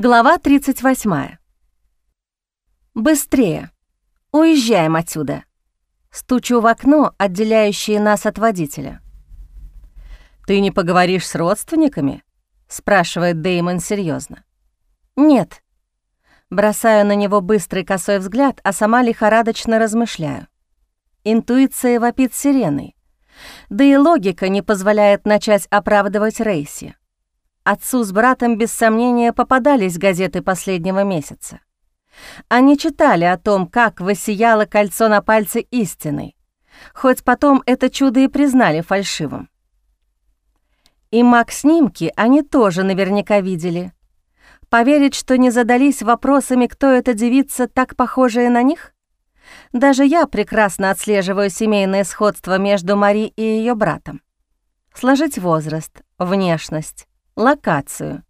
Глава 38. «Быстрее! Уезжаем отсюда!» Стучу в окно, отделяющее нас от водителя. «Ты не поговоришь с родственниками?» — спрашивает Деймон серьезно. «Нет». Бросаю на него быстрый косой взгляд, а сама лихорадочно размышляю. Интуиция вопит сиреной. Да и логика не позволяет начать оправдывать Рейси. Отцу с братом без сомнения попадались газеты последнего месяца. Они читали о том, как воссияло кольцо на пальце истины, хоть потом это чудо и признали фальшивым. И маг-снимки они тоже наверняка видели. Поверить, что не задались вопросами, кто эта девица, так похожая на них? Даже я прекрасно отслеживаю семейное сходство между Мари и ее братом. Сложить возраст, внешность, локацию.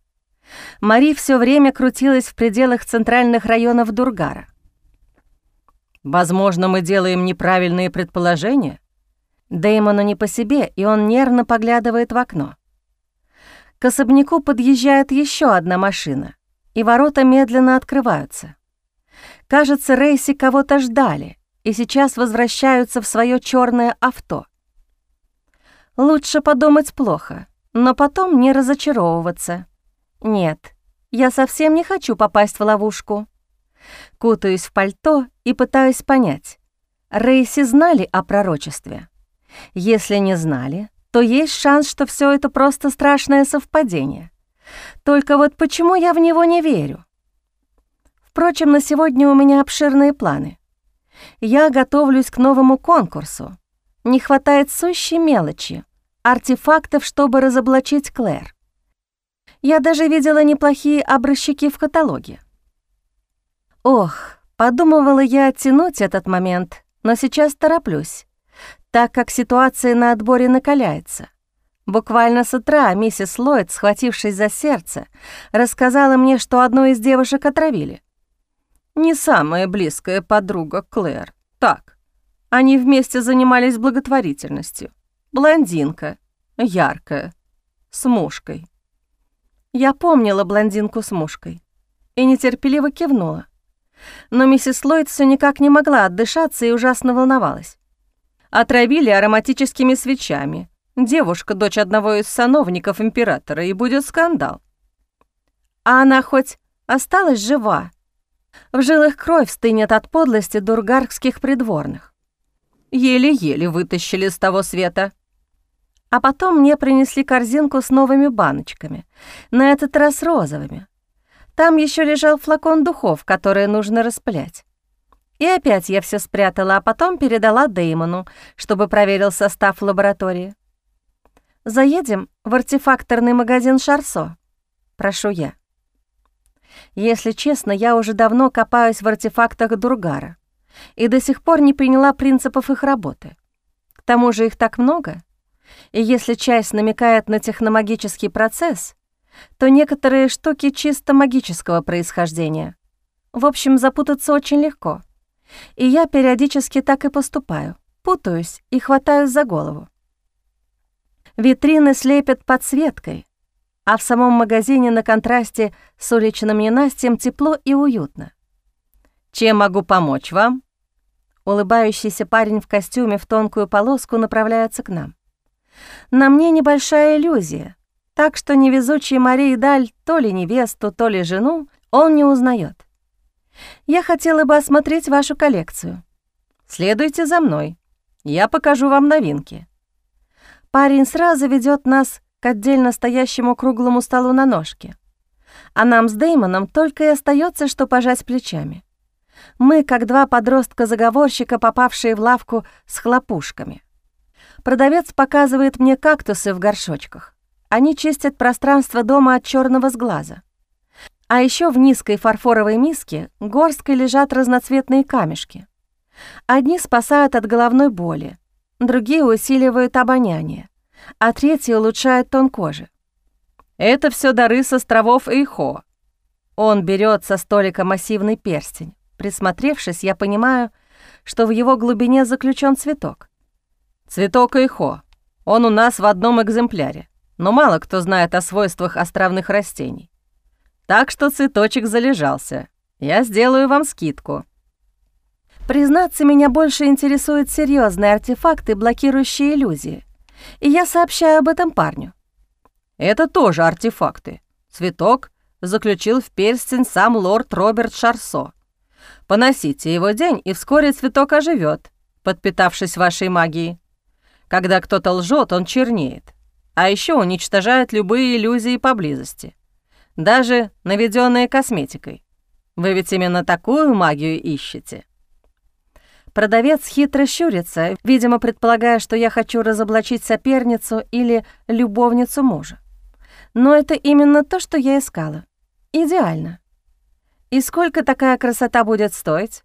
Мари все время крутилась в пределах центральных районов Дургара. «Возможно, мы делаем неправильные предположения?» Дэймону не по себе, и он нервно поглядывает в окно. К особняку подъезжает еще одна машина, и ворота медленно открываются. Кажется, Рейси кого-то ждали, и сейчас возвращаются в свое черное авто. Лучше подумать плохо но потом не разочаровываться. Нет, я совсем не хочу попасть в ловушку. Кутаюсь в пальто и пытаюсь понять, Рейси знали о пророчестве? Если не знали, то есть шанс, что все это просто страшное совпадение. Только вот почему я в него не верю? Впрочем, на сегодня у меня обширные планы. Я готовлюсь к новому конкурсу. Не хватает сущей мелочи артефактов, чтобы разоблачить Клэр. Я даже видела неплохие образчики в каталоге. Ох, подумывала я оттянуть этот момент, но сейчас тороплюсь, так как ситуация на отборе накаляется. Буквально с утра миссис Ллойд, схватившись за сердце, рассказала мне, что одну из девушек отравили. Не самая близкая подруга Клэр. Так, они вместе занимались благотворительностью. Блондинка, яркая, с мушкой. Я помнила блондинку с мушкой и нетерпеливо кивнула. Но миссис Ллойд все никак не могла отдышаться и ужасно волновалась. Отравили ароматическими свечами. Девушка — дочь одного из сановников императора, и будет скандал. А она хоть осталась жива. В жилах кровь стынет от подлости дургарских придворных. Еле-еле вытащили с того света. А потом мне принесли корзинку с новыми баночками, на этот раз розовыми. Там еще лежал флакон духов, которые нужно распылять. И опять я все спрятала, а потом передала Деймону, чтобы проверил состав в лаборатории. «Заедем в артефакторный магазин Шарсо?» «Прошу я». Если честно, я уже давно копаюсь в артефактах Дургара и до сих пор не приняла принципов их работы. К тому же их так много — и если часть намекает на техномагический процесс, то некоторые штуки чисто магического происхождения. В общем, запутаться очень легко. И я периодически так и поступаю, путаюсь и хватаюсь за голову. Витрины слепят подсветкой, а в самом магазине на контрасте с уличным ненастьем тепло и уютно. «Чем могу помочь вам?» Улыбающийся парень в костюме в тонкую полоску направляется к нам. На мне небольшая иллюзия, так что невезучий Марии Даль то ли невесту, то ли жену он не узнает. Я хотела бы осмотреть вашу коллекцию. Следуйте за мной. Я покажу вам новинки. Парень сразу ведет нас к отдельно стоящему круглому столу на ножке. А нам с Деймоном только и остается, что пожать плечами. Мы, как два подростка-заговорщика, попавшие в лавку с хлопушками. Продавец показывает мне кактусы в горшочках. Они чистят пространство дома от черного сглаза. А еще в низкой фарфоровой миске горсткой лежат разноцветные камешки. Одни спасают от головной боли, другие усиливают обоняние, а третьи улучшают тон кожи. Это все дары с островов Эйхо. Он берет со столика массивный перстень. Присмотревшись, я понимаю, что в его глубине заключен цветок. Цветок Эйхо. Он у нас в одном экземпляре, но мало кто знает о свойствах островных растений. Так что цветочек залежался. Я сделаю вам скидку». Признаться, меня больше интересуют серьезные артефакты, блокирующие иллюзии. И я сообщаю об этом парню. Это тоже артефакты. Цветок заключил в перстень сам лорд Роберт Шарсо. Поносите его день, и вскоре цветок оживет, подпитавшись вашей магией. Когда кто-то лжет, он чернеет, а еще уничтожает любые иллюзии поблизости, даже наведенные косметикой. Вы ведь именно такую магию ищете. Продавец хитро щурится, видимо, предполагая, что я хочу разоблачить соперницу или любовницу мужа. Но это именно то, что я искала. Идеально. И сколько такая красота будет стоить?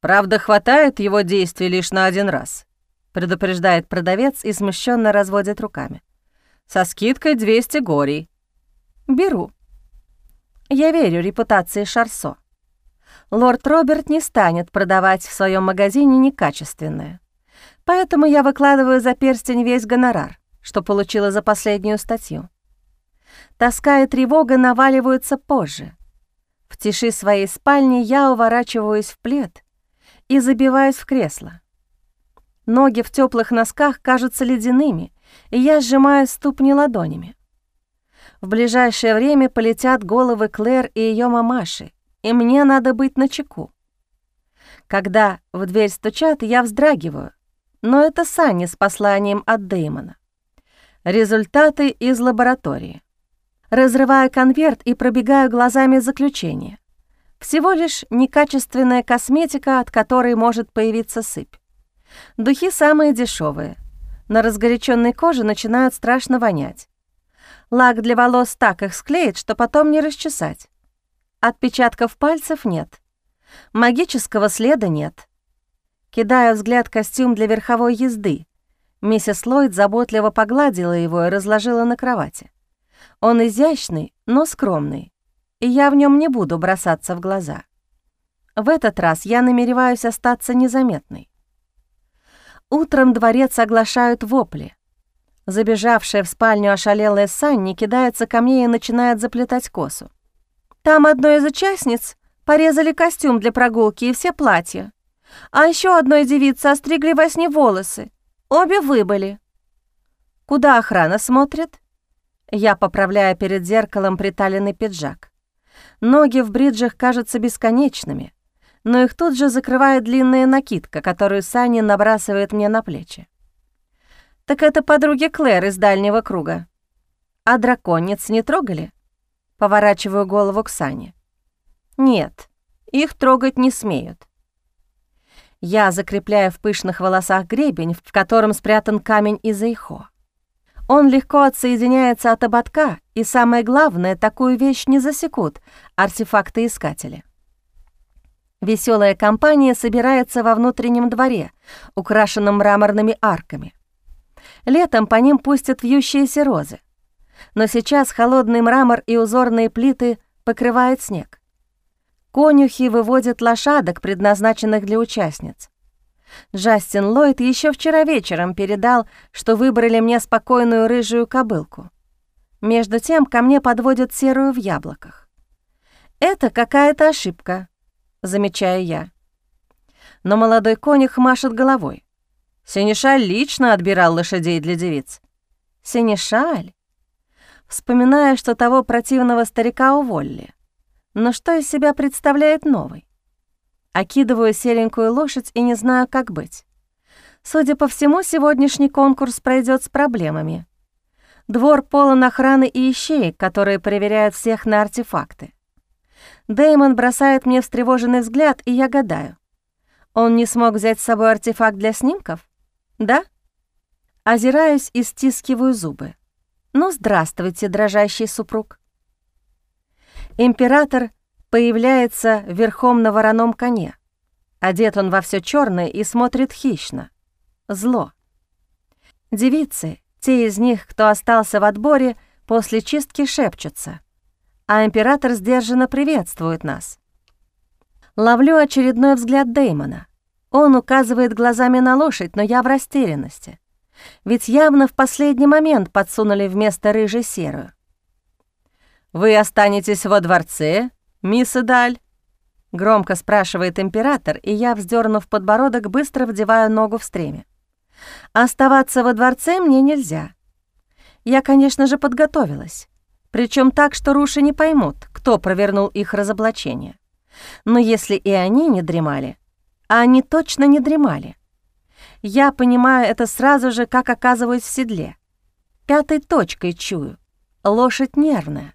Правда, хватает его действий лишь на один раз, предупреждает продавец и смущенно разводит руками. Со скидкой 200 горей. Беру. Я верю репутации Шарсо. Лорд Роберт не станет продавать в своем магазине некачественное. Поэтому я выкладываю за перстень весь гонорар, что получила за последнюю статью. Тоска и тревога наваливаются позже. В тиши своей спальни я уворачиваюсь в плед и забиваюсь в кресло. Ноги в теплых носках кажутся ледяными, и я сжимаю ступни ладонями. В ближайшее время полетят головы Клэр и ее мамаши, и мне надо быть начеку. Когда в дверь стучат, я вздрагиваю, но это Санни с посланием от Дэймона. Результаты из лаборатории. Разрываю конверт и пробегаю глазами заключение. Всего лишь некачественная косметика, от которой может появиться сыпь. Духи самые дешевые. На разгоряченной коже начинают страшно вонять. Лак для волос так их склеит, что потом не расчесать. Отпечатков пальцев нет. Магического следа нет. Кидаю взгляд костюм для верховой езды. Миссис Ллойд заботливо погладила его и разложила на кровати. Он изящный, но скромный, и я в нем не буду бросаться в глаза. В этот раз я намереваюсь остаться незаметной. Утром дворец оглашают вопли. Забежавшая в спальню ошалелая Санни кидается ко мне и начинает заплетать косу. Там одной из участниц порезали костюм для прогулки и все платья. А еще одной девице остригли во сне волосы. Обе выбыли. Куда охрана смотрит? Я поправляю перед зеркалом приталенный пиджак. Ноги в бриджах кажутся бесконечными, но их тут же закрывает длинная накидка, которую Саня набрасывает мне на плечи. Так это подруги Клэр из дальнего круга. А драконец не трогали? Поворачиваю голову к Сане. Нет, их трогать не смеют. Я закрепляю в пышных волосах гребень, в котором спрятан камень из Эйхо. Он легко отсоединяется от ободка, и самое главное, такую вещь не засекут артефакты-искатели. Веселая компания собирается во внутреннем дворе, украшенном мраморными арками. Летом по ним пустят вьющиеся розы. Но сейчас холодный мрамор и узорные плиты покрывают снег. Конюхи выводят лошадок, предназначенных для участниц. Джастин Ллойд еще вчера вечером передал, что выбрали мне спокойную рыжую кобылку. Между тем ко мне подводят серую в яблоках. «Это какая-то ошибка», — замечаю я. Но молодой конюх машет головой. Синишаль лично отбирал лошадей для девиц. Синишаль? Вспоминая, что того противного старика уволили. Но что из себя представляет новый? Окидываю серенькую лошадь и не знаю, как быть. Судя по всему, сегодняшний конкурс пройдет с проблемами. Двор полон охраны и ищеек, которые проверяют всех на артефакты. Дэймон бросает мне встревоженный взгляд, и я гадаю. Он не смог взять с собой артефакт для снимков? Да? Озираюсь и стискиваю зубы. Ну, здравствуйте, дрожащий супруг. Император появляется верхом на вороном коне. Одет он во все черное и смотрит хищно. Зло. Девицы, те из них, кто остался в отборе, после чистки шепчутся, а император сдержанно приветствует нас. Ловлю очередной взгляд Дэймона. Он указывает глазами на лошадь, но я в растерянности. Ведь явно в последний момент подсунули вместо рыжей серую. «Вы останетесь во дворце, мисс Эдаль?» Громко спрашивает император, и я, вздернув подбородок, быстро вдеваю ногу в стреме. Оставаться во дворце мне нельзя. Я, конечно же, подготовилась. Причем так, что руши не поймут, кто провернул их разоблачение. Но если и они не дремали, а они точно не дремали, я понимаю это сразу же, как оказываюсь в седле. Пятой точкой чую. Лошадь нервная.